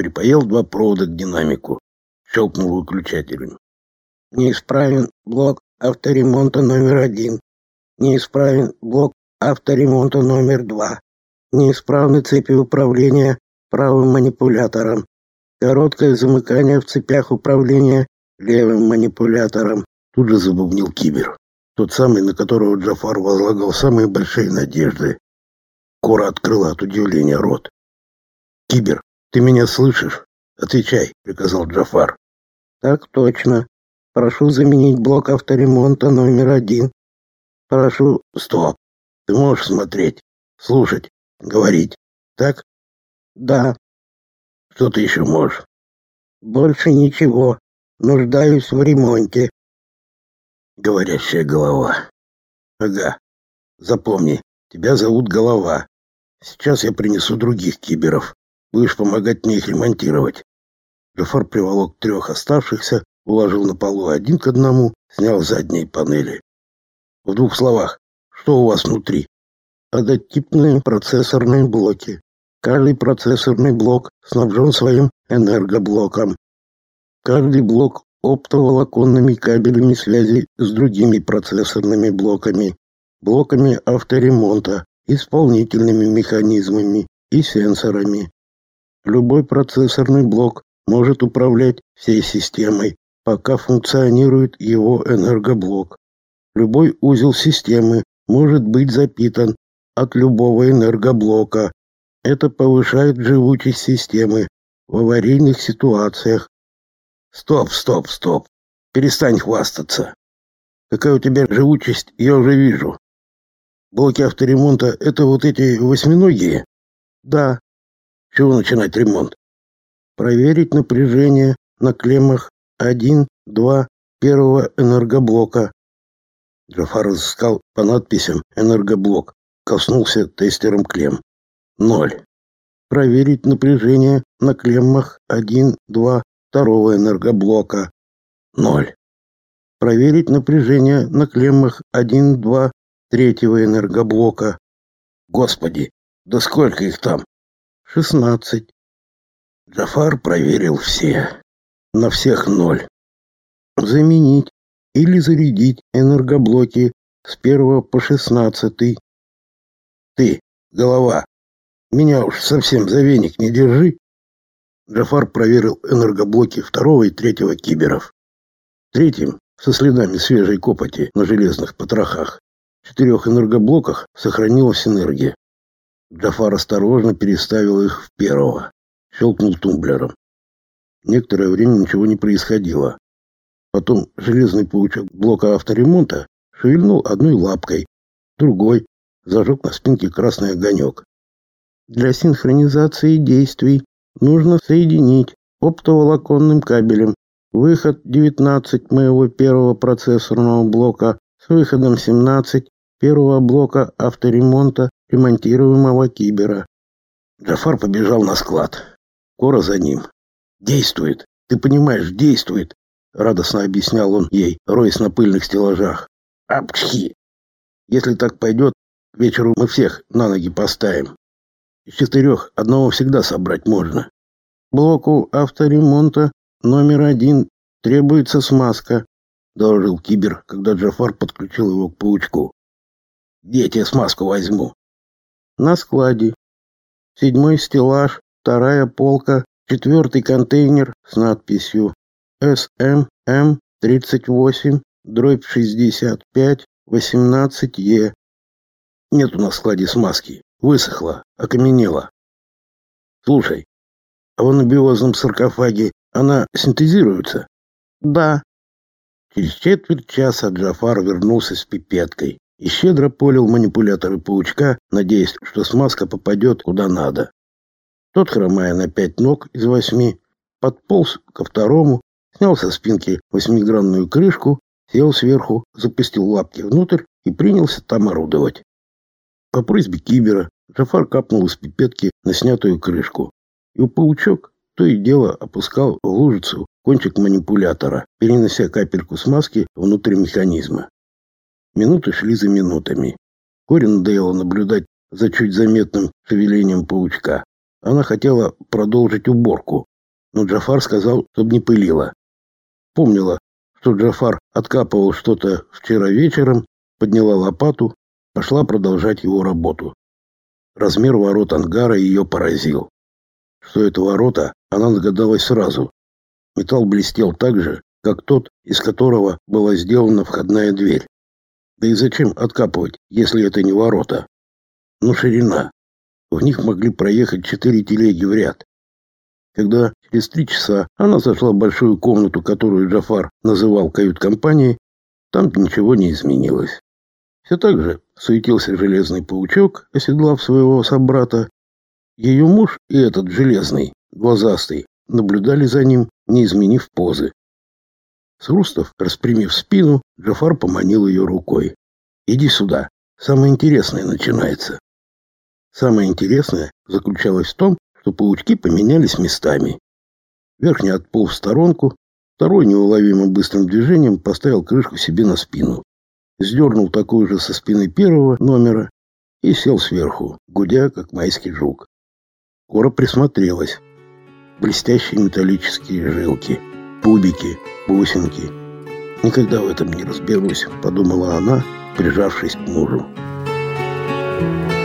Припаял два провода к динамику. Щелкнул выключателем. Неисправен блок авторемонта номер один. Неисправен блок авторемонта номер два. Неисправны цепи управления правым манипулятором. Короткое замыкание в цепях управления левым манипулятором. Тут же забубнил Кибер. Тот самый, на которого Джафар возлагал самые большие надежды. Кора открыла от удивления рот. «Кибер, ты меня слышишь? Отвечай», — приказал Джафар. «Так точно. Прошу заменить блок авторемонта номер один. Прошу...» «Стоп! Ты можешь смотреть, слушать, говорить, так?» «Да». «Что ты еще можешь?» «Больше ничего. Нуждаюсь в ремонте». Говорящая голова. Ага. Запомни, тебя зовут Голова. Сейчас я принесу других киберов. Будешь помогать мне их ремонтировать. Джафар приволок трех оставшихся, уложил на полу один к одному, снял задние панели. В двух словах, что у вас внутри? Адатипные процессорные блоки. Каждый процессорный блок снабжен своим энергоблоком. Каждый блок оптоволоконными кабелями связи с другими процессорными блоками, блоками авторемонта, исполнительными механизмами и сенсорами. Любой процессорный блок может управлять всей системой, пока функционирует его энергоблок. Любой узел системы может быть запитан от любого энергоблока. Это повышает живучесть системы в аварийных ситуациях Стоп, стоп, стоп. Перестань хвастаться. Какая у тебя живучесть, я уже вижу. Блоки авторемонта — это вот эти восьминогие? Да. Чего начинать ремонт? Проверить напряжение на клеммах 1, 2 первого энергоблока. Джафар разыскал по надписям «Энергоблок», коснулся тестером клемм. Ноль. Проверить напряжение на клеммах 1, 2 второго энергоблока. Ноль. Проверить напряжение на клеммах 1-2 третьего энергоблока. Господи, да сколько их там? 16. Джафар проверил все. На всех ноль. Заменить или зарядить энергоблоки с 1 по 16. Ты, голова, меня уж совсем за веник не держи. Джафар проверил энергоблоки второго и третьего киберов. Третьим, со следами свежей копоти на железных потрохах, в четырех энергоблоках сохранилась энергия. Джафар осторожно переставил их в первого, щелкнул тумблером. Некоторое время ничего не происходило. Потом железный паучок блока авторемонта шевельнул одной лапкой, другой зажег на спинке красный огонек. Для синхронизации действий Нужно соединить оптоволоконным кабелем выход 19 моего первого процессорного блока с выходом 17 первого блока авторемонта ремонтируемого кибера. Джафар побежал на склад. Кора за ним. «Действует! Ты понимаешь, действует!» Радостно объяснял он ей, роясь на пыльных стеллажах. «Апчхи! Если так пойдет, к вечеру мы всех на ноги поставим. Из четырех одного всегда собрать можно. Блоку авторемонта номер один требуется смазка, доложил Кибер, когда Джафар подключил его к паучку. Где я тебе смазку возьму? На складе. Седьмой стеллаж, вторая полка, четвертый контейнер с надписью СММ38, дробь 65, 18Е. Нет у нас в складе смазки. Высохла, окаменела. Слушай, а в анабиозном саркофаге она синтезируется? Да. Через четверть часа Джафар вернулся с пипеткой и щедро полил манипуляторы паучка, надеясь, что смазка попадет куда надо. Тот, хромая на пять ног из восьми, подполз ко второму, снял со спинки восьмигранную крышку, сел сверху, запустил лапки внутрь и принялся там орудовать. По просьбе Кибера Джафар капнул из пипетки на снятую крышку. И паучок то и дело опускал в лужицу кончик манипулятора, перенося капельку смазки внутрь механизма. Минуты шли за минутами. Коре надоело наблюдать за чуть заметным шевелением паучка. Она хотела продолжить уборку, но Джафар сказал, чтобы не пылила. Помнила, что Джафар откапывал что-то вчера вечером, подняла лопату, пошла продолжать его работу. Размер ворот ангара ее поразил. Что это ворота, она догадалась сразу. Металл блестел так же, как тот, из которого была сделана входная дверь. Да и зачем откапывать, если это не ворота? Ну, ширина. В них могли проехать четыре телеги в ряд. Когда через три часа она зашла в большую комнату, которую Джафар называл кают-компанией, там ничего не изменилось. Все так же суетился железный паучок, оседлав своего собрата. Ее муж и этот железный, глазастый, наблюдали за ним, не изменив позы. Срустов, распрямив спину, Джафар поманил ее рукой. «Иди сюда. Самое интересное начинается». Самое интересное заключалось в том, что паучки поменялись местами. Верхний отполз в сторонку, второй неуловимо быстрым движением поставил крышку себе на спину. Сдернул такую же со спины первого номера и сел сверху, гудя, как майский жук. Кора присмотрелась. Блестящие металлические жилки, пубики, бусинки. «Никогда в этом не разберусь», — подумала она, прижавшись к мужу. Thank you.